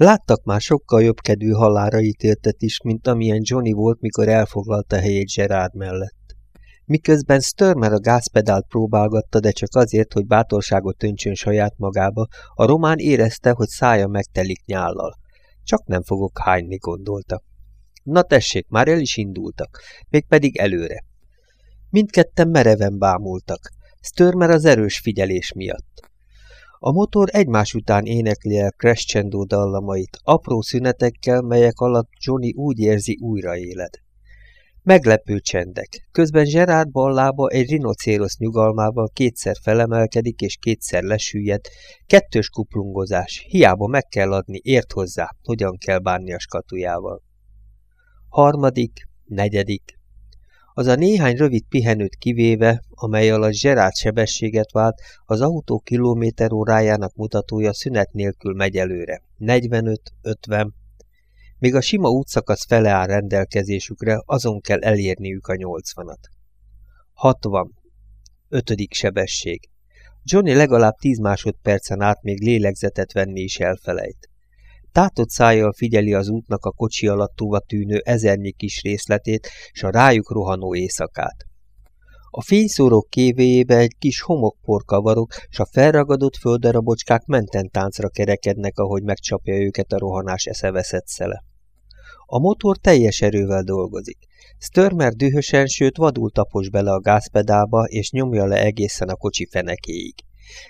Láttak már sokkal jobb kedvű halára ítéltet is, mint amilyen Johnny volt, mikor elfoglalta helyét Gerard mellett. Miközben Störmer a gázpedált próbálgatta, de csak azért, hogy bátorságot öntsön saját magába, a román érezte, hogy szája megtelik nyállal. Csak nem fogok hányni, gondolta. Na tessék, már el is indultak, mégpedig előre. Mindketten mereven bámultak, Störmer az erős figyelés miatt. A motor egymás után énekli el crescendo dallamait, apró szünetekkel, melyek alatt Johnny úgy érzi újraéled. Meglepő csendek. Közben Gerard ballába egy rinocérosz nyugalmával kétszer felemelkedik és kétszer lesüllyed. Kettős kuplungozás. Hiába meg kell adni, ért hozzá, hogyan kell bánni a skatujával. Harmadik, negyedik. Az a néhány rövid pihenőt kivéve, amely alatt Gerard sebességet vált, az autó kilométer órájának mutatója szünet nélkül megy előre. 45, 50, még a sima útszakasz fele áll rendelkezésükre, azon kell elérniük a nyolcvanat. Hatvan. Ötödik sebesség. Johnny legalább tíz másodpercen át még lélegzetet venni is elfelejt. Tátott szájjal figyeli az útnak a kocsi alatt tűnő ezernyi kis részletét, s a rájuk rohanó éjszakát. A fényszórók kévéjébe egy kis homokpor kavarok, s a felragadott földarabocskák menten táncra kerekednek, ahogy megcsapja őket a rohanás eszeveszett szele. A motor teljes erővel dolgozik. Störmer dühösen, sőt vadul tapos bele a gázpedálba, és nyomja le egészen a kocsi fenekéig.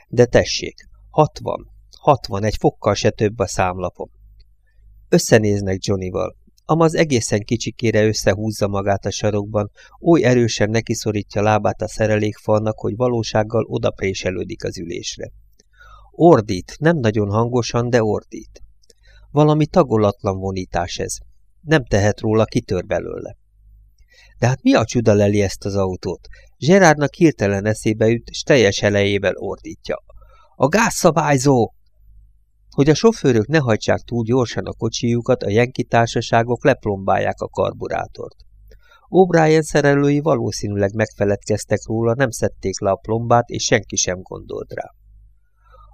De tessék, hatvan, hatvan, egy fokkal se több a számlapom. Összenéznek Johnnyval. Amaz egészen kicsikére összehúzza magát a sarokban, oly erősen nekiszorítja lábát a szerelékfalnak, hogy valósággal odapréselődik az ülésre. Ordít, nem nagyon hangosan, de ordít. Valami tagolatlan vonítás ez. Nem tehet róla, kitör belőle. De hát mi a csuda leli ezt az autót? Gerardnak hirtelen eszébe üt, és teljes elejével ordítja. A gázszabályzó! Hogy a sofőrök ne hajtsák túl gyorsan a kocsijukat, a jenki társaságok leplombálják a karburátort. O'Brien szerelői valószínűleg megfeledkeztek róla, nem szedték le a plombát, és senki sem gondolt rá.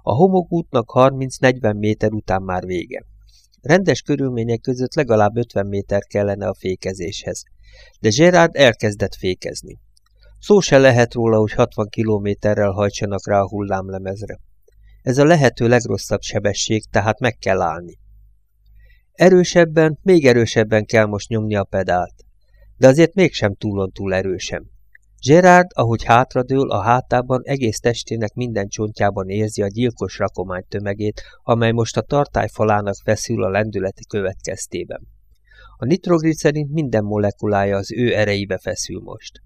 A homokútnak 30-40 méter után már vége. Rendes körülmények között legalább 50 méter kellene a fékezéshez. De Gerard elkezdett fékezni. Szó se lehet róla, hogy 60 kilométerrel hajtsanak rá a hullámlemezre. Ez a lehető legrosszabb sebesség, tehát meg kell állni. Erősebben, még erősebben kell most nyomni a pedált. De azért mégsem túlon túl erősen. Gerard, ahogy hátradől, a hátában egész testének minden csontjában érzi a gyilkos rakomány tömegét, amely most a tartály falának feszül a lendületi következtében. A nitroglicerint minden molekulája az ő erejébe feszül most.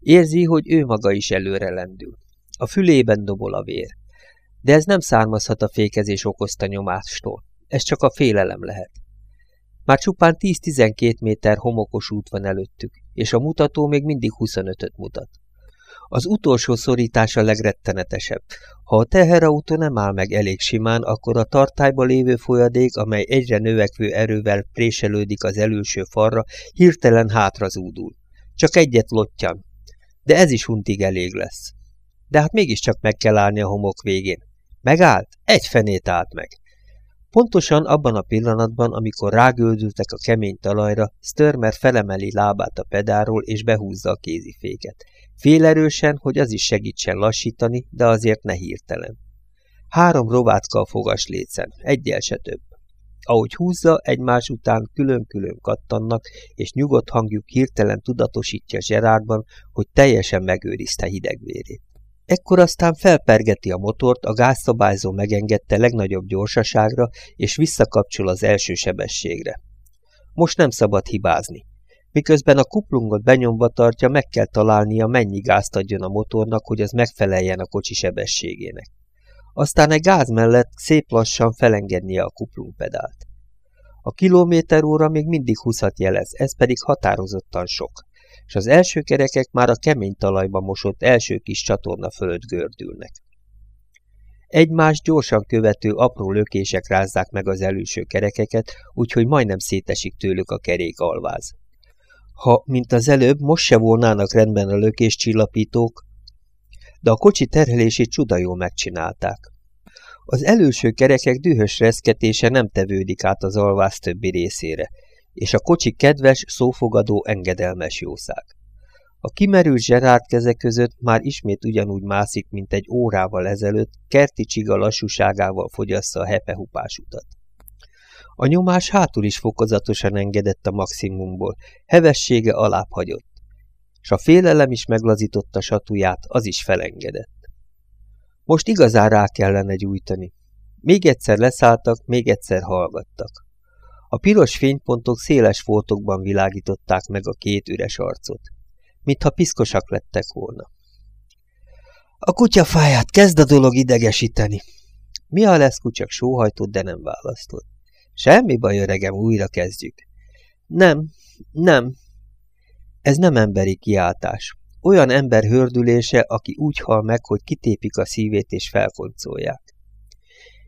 Érzi, hogy ő maga is előre lendül. A fülében dobol a vér. De ez nem származhat a fékezés okozta nyomástól. Ez csak a félelem lehet. Már csupán 10-12 méter homokos út van előttük, és a mutató még mindig 25-öt mutat. Az utolsó szorítás a legrettenetesebb. Ha a teherautó nem áll meg elég simán, akkor a tartályba lévő folyadék, amely egyre növekvő erővel préselődik az előső falra, hirtelen hátra zúdul. Csak egyet lottyan. De ez is huntig elég lesz. De hát mégiscsak meg kell állni a homok végén. Megállt? Egy fenét állt meg. Pontosan abban a pillanatban, amikor rágöldültek a kemény talajra, Störmer felemeli lábát a pedáról és behúzza a kéziféket. Félerősen, hogy az is segítsen lassítani, de azért ne hirtelen. Három rovátka a fogas lécen, egyel se több. Ahogy húzza, egymás után külön-külön kattannak, és nyugodt hangjuk hirtelen tudatosítja Gerardban, hogy teljesen megőrizte hidegvérét. Ekkor aztán felpergeti a motort, a gázszabályzó megengedte legnagyobb gyorsaságra, és visszakapcsol az első sebességre. Most nem szabad hibázni. Miközben a kuplungot benyomva tartja, meg kell találnia, mennyi gázt adjon a motornak, hogy az megfeleljen a kocsi sebességének. Aztán egy gáz mellett szép lassan felengednie a kuplungpedált. A kilométer óra még mindig 20 jelez, ez pedig határozottan sok és az első kerekek már a kemény talajba mosott első kis csatorna fölött gördülnek. Egymás gyorsan követő apró lökések rázzák meg az előső kerekeket, úgyhogy majdnem szétesik tőlük a kerék alváz. Ha, mint az előbb, most se volnának rendben a lökéscsillapítók, de a kocsi terhelését csuda jól megcsinálták. Az előső kerekek dühös reszketése nem tevődik át az alvász többi részére, és a kocsi kedves, szófogadó, engedelmes jószág. A kimerült Zserárt keze között már ismét ugyanúgy mászik, mint egy órával ezelőtt, kerti csiga lassúságával fogyassza a hepehupás utat. A nyomás hátul is fokozatosan engedett a maximumból, hevessége alább hagyott, és a félelem is meglazította satuját, az is felengedett. Most igazán rá kellene gyújtani. Még egyszer leszálltak, még egyszer hallgattak. A piros fénypontok széles foltokban világították meg a két üres arcot, mintha piszkosak lettek volna. A kutyafáját kezd a dolog idegesíteni. Mi a lesz kucsak sóhajtott, de nem választott. Semmi baj, öregem, újra kezdjük. Nem, nem. Ez nem emberi kiáltás. Olyan ember hördülése, aki úgy hal meg, hogy kitépik a szívét és felkoncolják.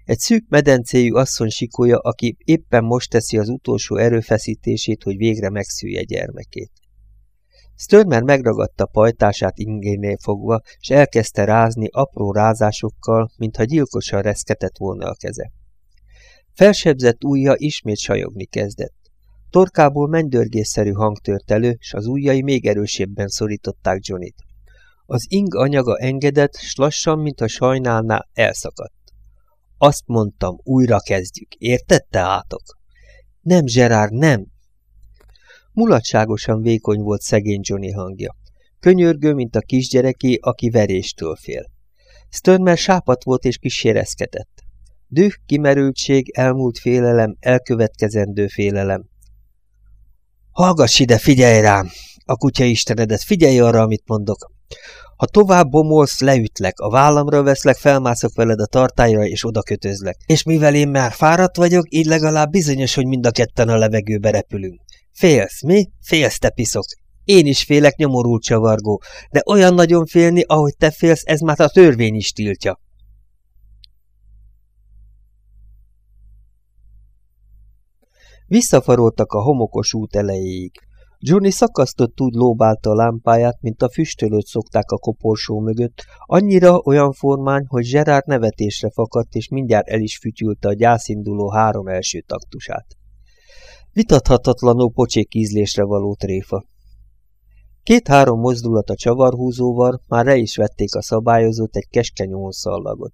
Egy szűk medencéjű asszony sikója, aki éppen most teszi az utolsó erőfeszítését, hogy végre megszülje gyermekét. Störmer megragadta pajtását ingénél fogva, és elkezdte rázni apró rázásokkal, mintha gyilkosan reszketett volna a keze. Felsebzett ujja ismét sajogni kezdett. Torkából mennydörgésszerű hang tört elő, s az ujjai még erősebben szorították Johnnyt. Az ing anyaga engedett, s lassan, mint a sajnálná, elszakadt. Azt mondtam, újra kezdjük. Értette átok? Nem, Gerard, nem! Mulatságosan vékony volt szegény Johnny hangja. Könyörgő, mint a kisgyereké, aki veréstől fél. Störmer sápat volt és kísérezkedett. Düh, kimerültség, elmúlt félelem, elkövetkezendő félelem. Hallgass ide, figyelj rám! A kutya istenedet, figyelj arra, amit mondok. Ha tovább bomolsz, leütlek, a vállamra veszlek, felmászok veled a tartályra, és oda kötözlek. És mivel én már fáradt vagyok, így legalább bizonyos, hogy mind a ketten a levegőbe repülünk. Félsz, mi? Félsz, te piszok. Én is félek, nyomorult csavargó, de olyan nagyon félni, ahogy te félsz, ez már a törvény is tiltja. Visszafaroltak a homokos út elejéig. Johnny szakasztott úgy lóbálta a lámpáját, mint a füstölőt szokták a koporsó mögött, annyira olyan formány, hogy Gerard nevetésre fakadt, és mindjárt el is fütyülte a gyászinduló három első taktusát. Vitathatatlanul pocsék ízlésre való tréfa. Két-három mozdulat a csavarhúzóval már le is vették a szabályozót egy keskeny szallagot.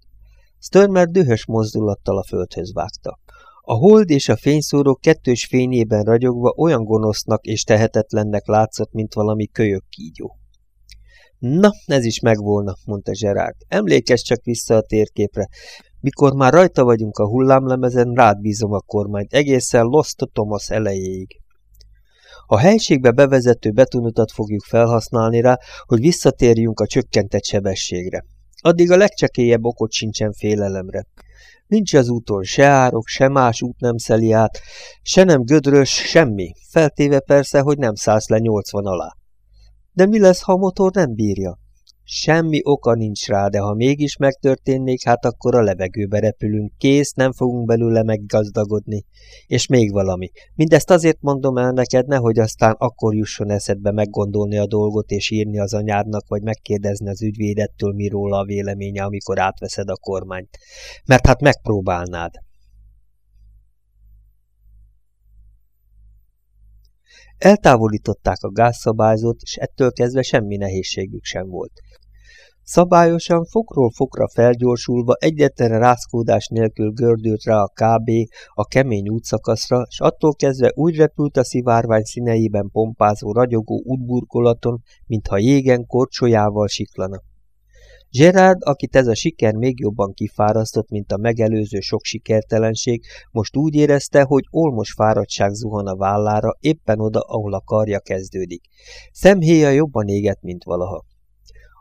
Störmer dühös mozdulattal a földhöz vágta. A hold és a fényszóró kettős fényében ragyogva olyan gonosznak és tehetetlennek látszott, mint valami kölyök kígyó. Na, ez is megvolna, mondta Gerard. Emlékezz csak vissza a térképre. Mikor már rajta vagyunk a hullámlemezen, rád bízom a kormányt, egészen Lost Thomas elejéig. A helységbe bevezető betonutat fogjuk felhasználni rá, hogy visszatérjünk a csökkentett sebességre. Addig a legcsekélyebb okot sincsen félelemre. Nincs az úton se árok, se más út nem szeli át, se nem gödrös, semmi, feltéve persze, hogy nem szállsz le 80 alá. De mi lesz, ha a motor nem bírja? Semmi oka nincs rá, de ha mégis megtörténnék, hát akkor a levegőbe repülünk, kész, nem fogunk belőle meggazdagodni. És még valami. Mindezt azért mondom el neked, nehogy aztán akkor jusson eszedbe meggondolni a dolgot és írni az anyádnak, vagy megkérdezni az ügyvédettől, mi róla a véleménye, amikor átveszed a kormányt. Mert hát megpróbálnád. Eltávolították a gázszabályzót, és ettől kezdve semmi nehézségük sem volt. Szabályosan fokról fokra felgyorsulva egyetlen rázkódás nélkül gördült rá a KB a kemény útszakaszra, és attól kezdve úgy repült a szivárvány színeiben pompázó ragyogó útburkolaton, mintha jégen korcsolyával siklana. Gerard, akit ez a siker még jobban kifárasztott, mint a megelőző sok sikertelenség, most úgy érezte, hogy olmos fáradtság zuhan a vállára éppen oda, ahol a karja kezdődik. Szemhéja jobban égett, mint valaha.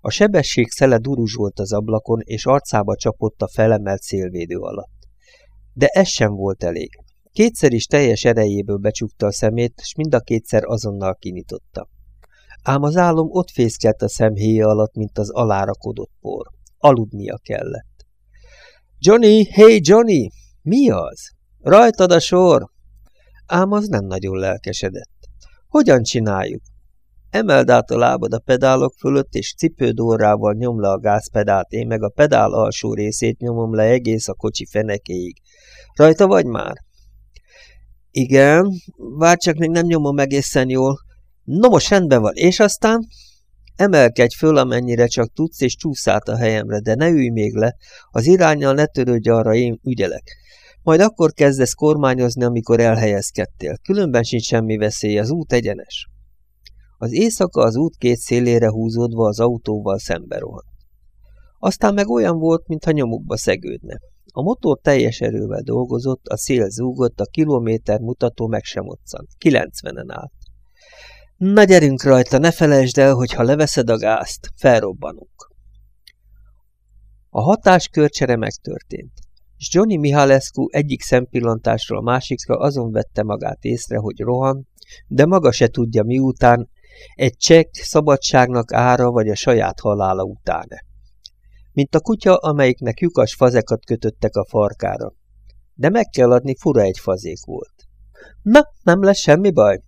A sebesség szele duruzsolt az ablakon, és arcába csapott a felemelt szélvédő alatt. De ez sem volt elég. Kétszer is teljes erejéből becsukta a szemét, és mind a kétszer azonnal kinyitotta. Ám az álom ott fészkelt a szemhéja alatt, mint az alárakodott por. Aludnia kellett. Johnny, hey Johnny! Mi az? Rajtad a sor! Ám az nem nagyon lelkesedett. Hogyan csináljuk? Emeld át a lábad a pedálok fölött, és cipődórrával nyom le a gázpedált, én meg a pedál alsó részét nyomom le egész a kocsi fenekéig. Rajta vagy már? Igen, vár csak még nem nyomom egészen jól. No most rendben van, és aztán? Emelkedj föl, amennyire csak tudsz, és csúsz át a helyemre, de ne ülj még le, az irányjal ne törődj arra, én ügyelek. Majd akkor kezdesz kormányozni, amikor elhelyezkedtél. Különben sincs semmi veszély, az út egyenes. Az éjszaka az út két szélére húzódva az autóval szembe rohant. Aztán meg olyan volt, mintha nyomukba szegődne. A motor teljes erővel dolgozott, a szél zúgott, a kilométer mutató meg sem moccant. 90-en állt. Na gyerünk rajta, ne felejtsd el, hogy ha leveszed a gázt, felrobbanunk. A hatáskörcsere megtörtént, és Johnny Mihalescu egyik szempillantásról a másikra azon vette magát észre, hogy rohan, de maga se tudja miután, egy csekk szabadságnak ára vagy a saját halála utáne. Mint a kutya, amelyiknek lyukas fazekat kötöttek a farkára. De meg kell adni, fura egy fazék volt. Na, nem lesz semmi baj?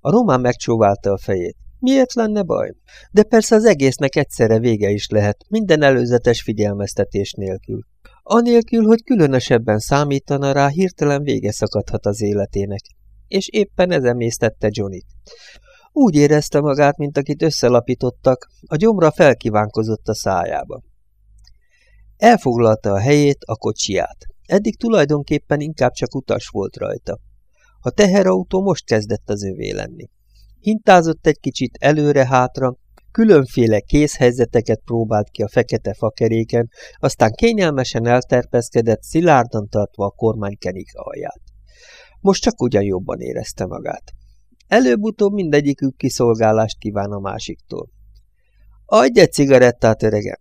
A román megcsóválta a fejét. Miért lenne baj? De persze az egésznek egyszerre vége is lehet, minden előzetes figyelmeztetés nélkül. Anélkül, hogy különösebben számítana rá, hirtelen vége szakadhat az életének. És éppen ez emésztette Johnnyt. Úgy érezte magát, mint akit összelapítottak, a gyomra felkívánkozott a szájába. Elfoglalta a helyét, a kocsiját. Eddig tulajdonképpen inkább csak utas volt rajta. A teherautó most kezdett az övé lenni. Hintázott egy kicsit előre-hátra, különféle készhelyzeteket próbált ki a fekete fakeréken, aztán kényelmesen elterpeszkedett, szilárdan tartva a kormánykenik alját. Most csak ugyan jobban érezte magát. Előbb-utóbb mindegyikük kiszolgálást kíván a másiktól. Adj egy cigarettát, öregem!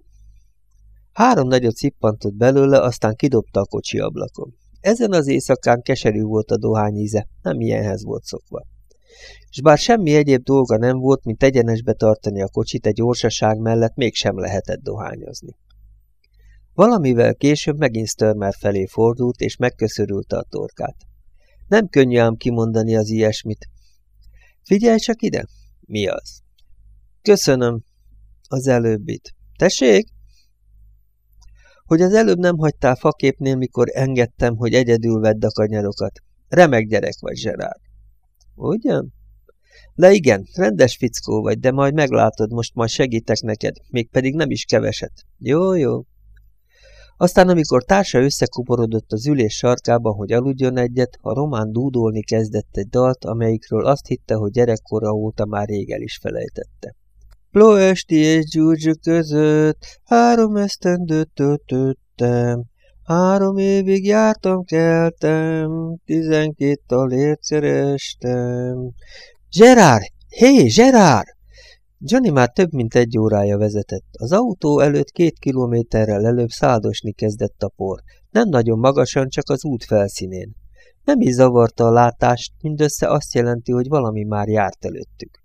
Három nagyot szippantott belőle, aztán kidobta a kocsi ablakon. Ezen az éjszakán keserű volt a dohány íze, nem ilyenhez volt szokva. És bár semmi egyéb dolga nem volt, mint egyenesbe tartani a kocsit egy gyorsaság mellett, mégsem lehetett dohányozni. Valamivel később megint Störmer felé fordult, és megköszörülte a torkát. Nem könnyű ám kimondani az ilyesmit, Figyelj csak ide! Mi az? Köszönöm. Az előbbit. Tessék? Hogy az előbb nem hagytál faképnél, mikor engedtem, hogy egyedül vedd a kanyarokat. Remek gyerek vagy, Zserár. Ugyan? De igen, rendes fickó vagy, de majd meglátod, most majd segítek neked, mégpedig nem is keveset. Jó, jó. Aztán, amikor társa összekuporodott az ülés sarkába, hogy aludjon egyet, a román dúdolni kezdett egy dalt, amelyikről azt hitte, hogy gyerekkora óta már rég el is felejtette. Ploesti és Gyurgyú között három esztendőt töltöttem, három évig jártam, keltem, tizenkét talért kerestem. Gerard! Hé, Gerard! Johnny már több mint egy órája vezetett. Az autó előtt két kilométerrel előbb száldosni kezdett a por. Nem nagyon magasan, csak az út felszínén. Nem is zavarta a látást, mindössze azt jelenti, hogy valami már járt előttük.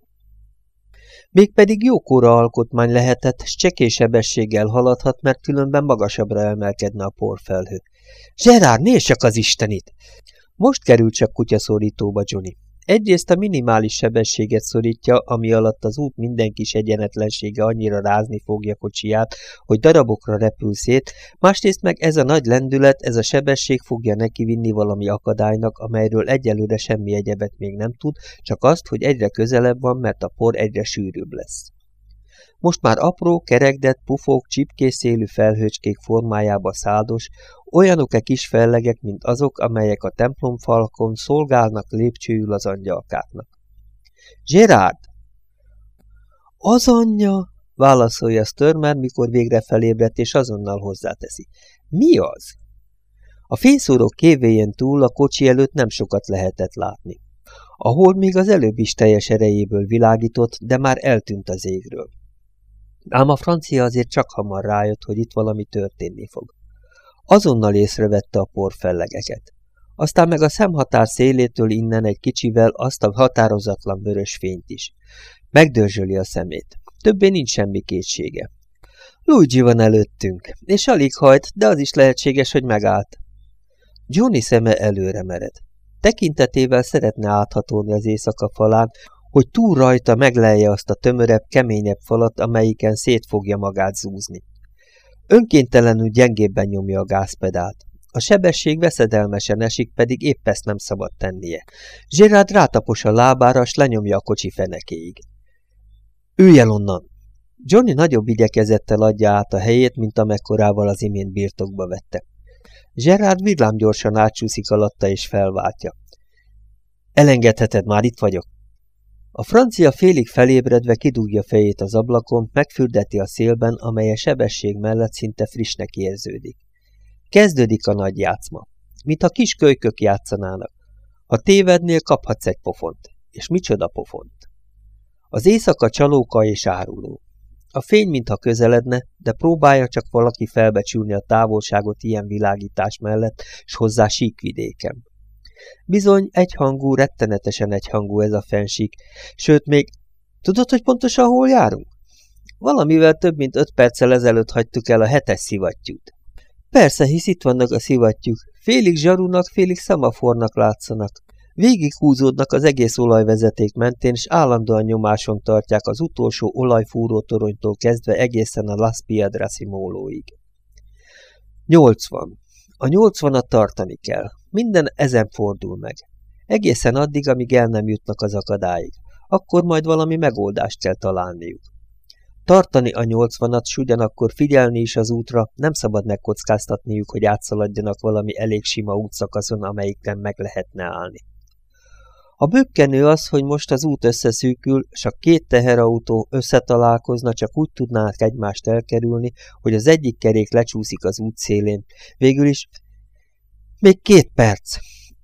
Mégpedig jókora alkotmány lehetett, s csekésebességgel haladhat, mert különben magasabbra emelkedne a porfelhő. Zserár, nézd csak az istenit! Most került csak kutyaszorítóba Johnny. Egyrészt a minimális sebességet szorítja, ami alatt az út minden kis egyenetlensége annyira rázni fogja kocsiját, hogy darabokra repül szét, másrészt meg ez a nagy lendület, ez a sebesség fogja neki vinni valami akadálynak, amelyről egyelőre semmi egyebet még nem tud, csak azt, hogy egyre közelebb van, mert a por egyre sűrűbb lesz. Most már apró, kerekdett, pufók, csipkészélű felhőcskék formájába száldos, olyanok-e kis fellegek, mint azok, amelyek a templomfalkon szolgálnak lépcsőül az angyalkáknak. Gerard! Az anyja! válaszolja Störmer, mikor végre felébredt, és azonnal hozzáteszi. Mi az? A fényszórók kévéjén túl a kocsi előtt nem sokat lehetett látni. A hold még az előbb is teljes erejéből világított, de már eltűnt az égről. Ám a francia azért csak hamar rájött, hogy itt valami történni fog. Azonnal észrevette a porfellegeket. Aztán meg a szemhatár szélétől innen egy kicsivel azt a határozatlan vörös fényt is. Megdörzsöli a szemét. Többé nincs semmi kétsége. Luigi van előttünk, és alig hajt, de az is lehetséges, hogy megállt. Johnny szeme előre mered. Tekintetével szeretne áthatolni az éjszaka falán, hogy túl rajta meglelje azt a tömörebb, keményebb falat, amelyiken szét fogja magát zúzni. Önkéntelenül gyengébben nyomja a gázpedált. A sebesség veszedelmesen esik, pedig épp ezt nem szabad tennie. Gerard rátapos a lábára, s lenyomja a kocsi fenekéig. Ülj el onnan! Johnny nagyobb igyekezettel adja át a helyét, mint amekkorával az imént birtokba vette. Gerard villámgyorsan átsúszik alatta és felváltja. Elengedheted, már itt vagyok. A francia félig felébredve kidúgja fejét az ablakon, megfürdeti a szélben, amely a sebesség mellett szinte frissnek érződik. Kezdődik a nagy játszma. Mint a kis kölykök játszanának. Ha tévednél, kaphatsz egy pofont. És micsoda pofont? Az éjszaka csalóka és áruló. A fény mintha közeledne, de próbálja csak valaki felbecsülni a távolságot ilyen világítás mellett, s hozzá síkvidéken. Bizony, egyhangú, rettenetesen egyhangú ez a fensík, sőt még... Tudod, hogy pontosan hol járunk? Valamivel több mint öt perccel ezelőtt hagytuk el a hetes szivattyút. Persze, hisz itt vannak a szivattyúk. Félig zsarúnak, félig szemafornak látszanak. Végig húzódnak az egész olajvezeték mentén, és állandóan nyomáson tartják az utolsó olajfúró toronytól kezdve egészen a Las Piedrasi mólóig. 80. A 80-at tartani kell. Minden ezen fordul meg. Egészen addig, amíg el nem jutnak az akadályig. Akkor majd valami megoldást kell találniuk. Tartani a nyolcvanat, s ugyanakkor figyelni is az útra, nem szabad megkockáztatniuk, hogy átszaladjanak valami elég sima útszakaszon, amelyiken meg lehetne állni. A bökkenő az, hogy most az út összeszűkül, s a két teherautó összetalálkozna, csak úgy tudnák egymást elkerülni, hogy az egyik kerék lecsúszik az út szélén. Végül is még két perc.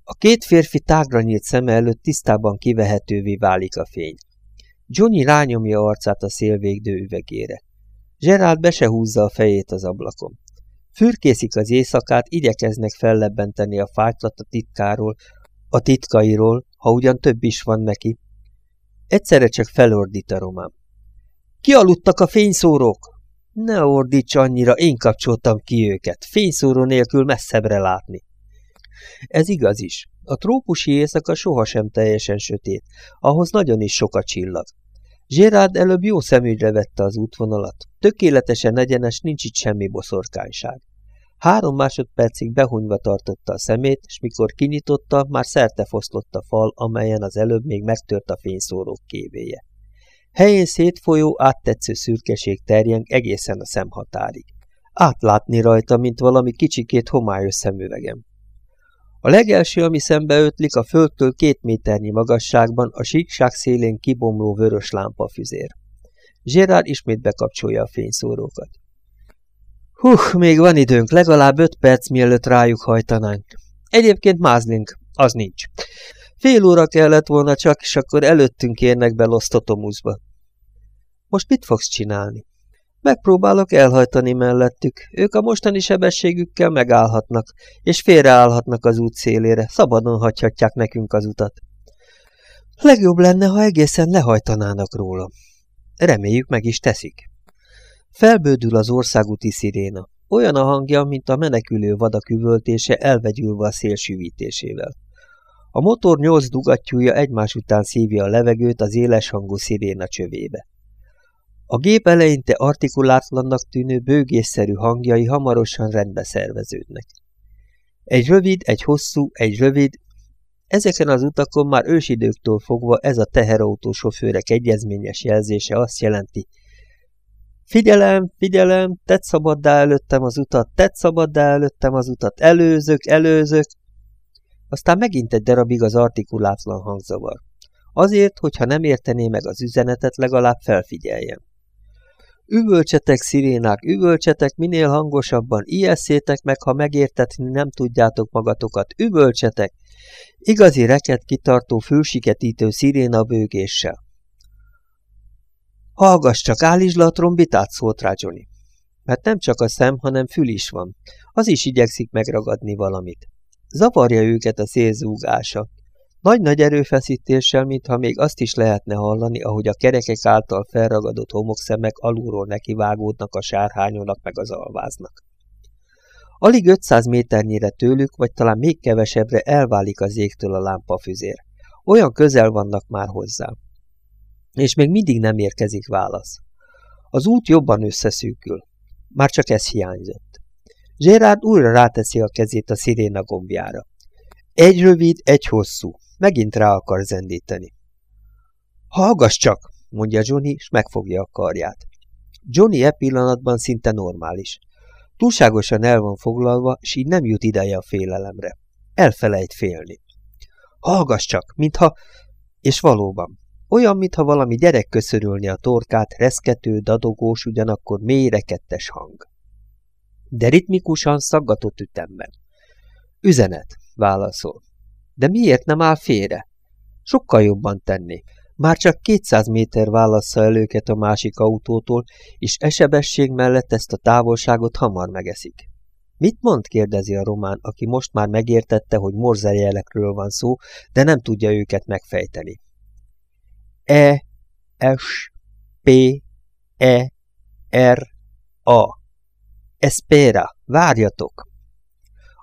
A két férfi tágra nyílt szeme előtt tisztában kivehetővé válik a fény. Johnny rányomja arcát a szélvégdő üvegére. Gerald be se húzza a fejét az ablakon. Fürkészik az éjszakát, igyekeznek fellebbenteni a fájtlat a titkáról, a titkairól, ha ugyan több is van neki. Egyszerre csak felordít a romám. Kialudtak a fényszórók! Ne ordíts annyira, én kapcsoltam ki őket, fényszóró nélkül messzebbre látni. Ez igaz is. A trópusi éjszaka sohasem teljesen sötét, ahhoz nagyon is sok a csillag. Gérard előbb jó szemügyre vette az útvonalat. Tökéletesen egyenes, nincs itt semmi boszorkányság. Három másodpercig behunyva tartotta a szemét, és mikor kinyitotta, már szerte foszlott a fal, amelyen az előbb még megtört a fényszórók kévéje. Helyén szétfolyó, áttetsző szürkeség terjeng egészen a szemhatárig. Átlátni rajta, mint valami kicsikét homályos szemüvegem. A legelső, ami szembe ötlik, a földtől két méternyi magasságban a síkság szélén kibomló vörös lámpafüzér. Gérard ismét bekapcsolja a fényszórókat. Hú, még van időnk, legalább öt perc mielőtt rájuk hajtanánk. Egyébként mázlink, az nincs. Fél óra kellett volna csak, és akkor előttünk érnek be Los Totomusba. Most mit fogsz csinálni? Megpróbálok elhajtani mellettük. Ők a mostani sebességükkel megállhatnak, és félreállhatnak az út szélére, szabadon hagyhatják nekünk az utat. Legjobb lenne, ha egészen lehajtanának róla. Reméljük meg is teszik. Felbődül az országúti sziréna. Olyan a hangja, mint a menekülő vadak üvöltése elvegyülve a szél. A motor nyolc dugattyúja egymás után szívja a levegőt az éles hangú sziréna csövébe. A gép eleinte artikulátlannak tűnő bőgésszerű hangjai hamarosan rendbe szerveződnek. Egy rövid, egy hosszú, egy rövid, ezeken az utakon már ősidőktől fogva ez a teherautó sofőrek egyezményes jelzése azt jelenti, Figyelem, figyelem, tedd szabaddá előttem az utat, tedd szabaddá előttem az utat, előzök, előzök. Aztán megint egy darabig az artikulátlan hangzavar. Azért, hogyha nem értené meg az üzenetet, legalább felfigyeljem. Üvölcsetek, szirénák, üvölcsetek minél hangosabban, ijesszétek meg, ha megértetni nem tudjátok magatokat, üvölcsetek! Igazi reket kitartó, fülsiketítő sziréna bőgéssel. Hallgass csak, állítsd le a trombitát, szólt rá Johnny. Mert nem csak a szem, hanem fül is van. Az is igyekszik megragadni valamit. Zavarja őket a szélzúgása. Nagy-nagy erőfeszítéssel, mintha még azt is lehetne hallani, ahogy a kerekek által felragadott homokszemek alulról nekivágódnak a sárhányónak meg az alváznak. Alig 500 méternyire tőlük, vagy talán még kevesebbre elválik az égtől a lámpafüzér. Olyan közel vannak már hozzá. És még mindig nem érkezik válasz. Az út jobban összeszűkül. Már csak ez hiányzott. Gérard újra ráteszi a kezét a sziréna gombjára. Egy rövid, egy hosszú. Megint rá akar zendíteni. Hallgass csak, mondja Johnny, és megfogja a karját. Johnny e pillanatban szinte normális. Túlságosan el van foglalva, és így nem jut ideje a félelemre. Elfelejt félni. Hallgass csak, mintha... És valóban, olyan, mintha valami gyerek köszörülni a torkát, reszkető, dadogós, ugyanakkor mély rekettes hang. De ritmikusan szaggatott ütemben. Üzenet, válaszol. De miért nem áll félre? Sokkal jobban tenné. Már csak 200 méter válassza el őket a másik autótól, és esebesség mellett ezt a távolságot hamar megeszik. Mit mond? kérdezi a román, aki most már megértette, hogy morzerjelekről van szó, de nem tudja őket megfejteni. E, S, P, E, R, A. Espera, várjatok!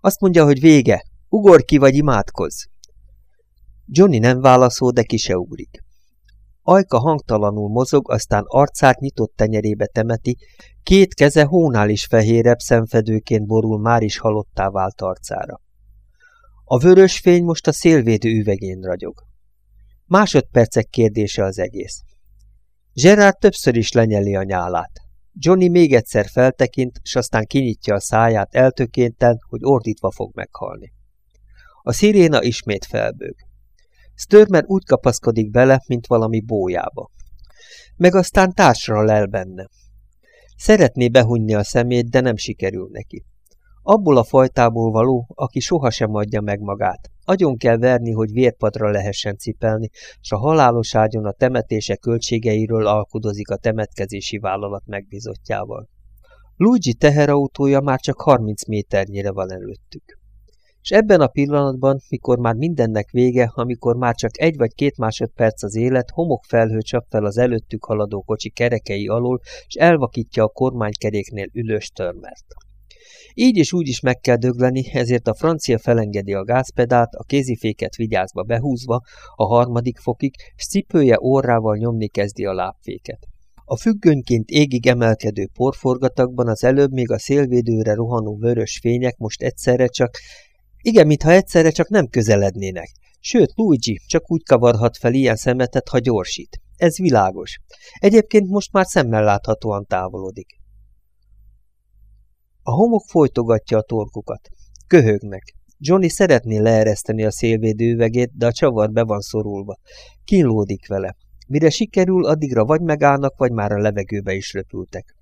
Azt mondja, hogy vége, ugor ki vagy imádkozz! Johnny nem válaszol, de ki se ugrik. Ajka hangtalanul mozog, aztán arcát nyitott tenyerébe temeti, két keze hónál is fehérebb szemfedőként borul már is halottá vált arcára. A vörös fény most a szélvédő üvegén ragyog. Másodpercek kérdése az egész. Gerard többször is lenyeli a nyálát. Johnny még egyszer feltekint, s aztán kinyitja a száját eltökénten, hogy ordítva fog meghalni. A sziréna ismét felbőg. Störmer úgy kapaszkodik bele, mint valami bójába. Meg aztán társra lel benne. Szeretné behunni a szemét, de nem sikerül neki. Abból a fajtából való, aki sohasem adja meg magát. Agyon kell verni, hogy vérpadra lehessen cipelni, s a halálos ágyon a temetése költségeiről alkudozik a temetkezési vállalat megbízottjával. Luigi teherautója már csak 30 méternyire van előttük. És ebben a pillanatban, mikor már mindennek vége, amikor már csak egy vagy két másodperc az élet, homokfelhő csap fel az előttük haladó kocsi kerekei alól, és elvakítja a kormánykeréknél ülős törmert. Így és úgy is meg kell dögleni, ezért a francia felengedi a gázpedált, a kéziféket vigyázva behúzva, a harmadik fokig, s cipője orrával nyomni kezdi a lábféket. A függönyként égig emelkedő porforgatagban az előbb még a szélvédőre rohanó vörös fények most egyszerre csak igen, mintha egyszerre csak nem közelednének. Sőt, Luigi csak úgy kavarhat fel ilyen szemetet, ha gyorsít. Ez világos. Egyébként most már szemmel láthatóan távolodik. A homok folytogatja a torkukat. Köhögnek. Johnny szeretné leereszteni a szélvédő üvegét, de a csavar be van szorulva. Kínlódik vele. Mire sikerül, addigra vagy megállnak, vagy már a levegőbe is röpültek.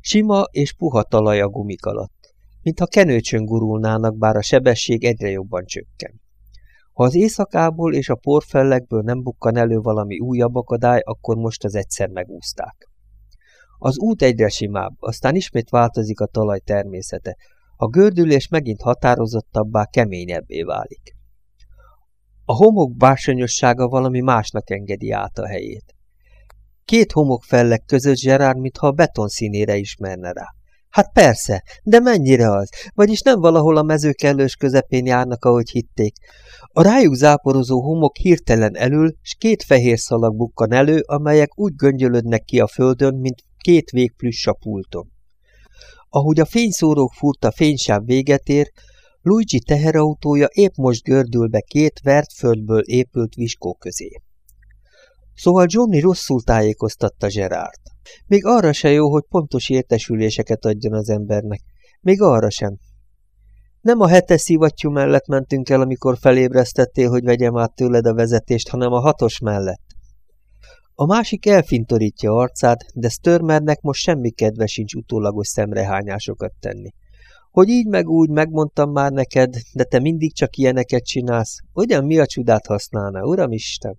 Sima és puha talaj a gumik alatt mintha kenőcsön gurulnának, bár a sebesség egyre jobban csökken. Ha az éjszakából és a porfellekből nem bukkan elő valami újabb akadály, akkor most az egyszer megúzták. Az út egyre simább, aztán ismét változik a talaj természete. A gördülés megint határozottabbá, keményebbé válik. A homok bársonyossága valami másnak engedi át a helyét. Két homokfellek között Gerard, mintha a beton színére ismerne rá. Hát persze, de mennyire az? Vagyis nem valahol a mező kellős közepén járnak, ahogy hitték. A rájuk záporozó homok hirtelen elül, s két fehér szalag bukkan elő, amelyek úgy göngyölödnek ki a földön, mint két végplüss a pulton. Ahogy a fényszórók furta fénysáv véget ér, Luigi teherautója épp most gördül be két vert földből épült viskó közé. Szóval Johnny rosszul tájékoztatta Gerard. Még arra se jó, hogy pontos értesüléseket adjon az embernek. Még arra sem. Nem a hetes szivattyú mellett mentünk el, amikor felébresztettél, hogy vegyem át tőled a vezetést, hanem a hatos mellett. A másik elfintorítja arcát, de Störmernek most semmi kedve sincs utólagos szemrehányásokat tenni. Hogy így meg úgy megmondtam már neked, de te mindig csak ilyeneket csinálsz, ugyan mi a csodát használna, uramisten?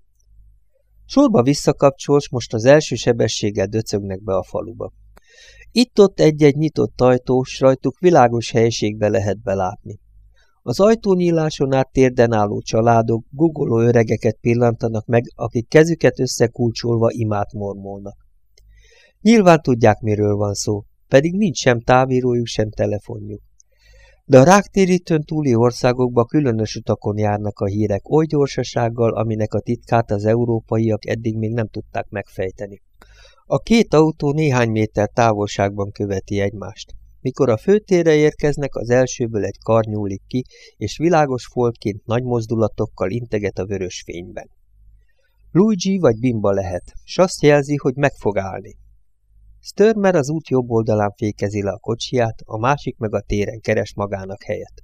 Sorba visszakapcsolsz, most az első sebességgel döcögnek be a faluba. Itt-ott egy-egy nyitott ajtó, s rajtuk világos helyiségbe lehet belátni. Az ajtónyíláson át térden álló családok, gugoló öregeket pillantanak meg, akik kezüket összekulcsolva imát mormolnak. Nyilván tudják, miről van szó, pedig nincs sem távírójuk, sem telefonjuk. De a ráktérítőn túli országokba különös utakon járnak a hírek oly gyorsasággal, aminek a titkát az európaiak eddig még nem tudták megfejteni. A két autó néhány méter távolságban követi egymást. Mikor a főtérre érkeznek, az elsőből egy kar nyúlik ki, és világos foltként nagy mozdulatokkal integet a vörös fényben. Luigi vagy Bimba lehet, s azt jelzi, hogy meg fog állni. Störmer az út jobb oldalán fékezi le a kocsiját, a másik meg a téren keres magának helyet.